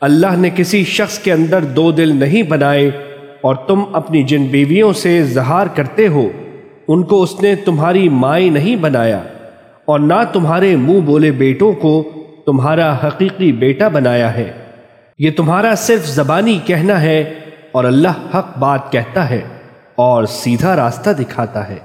اللہ نے کسی شخص کے اندر دو دل نہیں بنائے اور تم اپنی جن بیویوں سے زہار کرتے ہو، ان کو اس نے تمہاری مائیں نہیں بنایا اور نہ تمہارے منہ بولے بیٹوں کو تمہارا حقیقی بیٹا بنایا ہے۔ یہ تمہارا صرف زبانی کہنا ہے اور اللہ حق بات کہتا ہے اور سیدھا راستہ دکھاتا ہے۔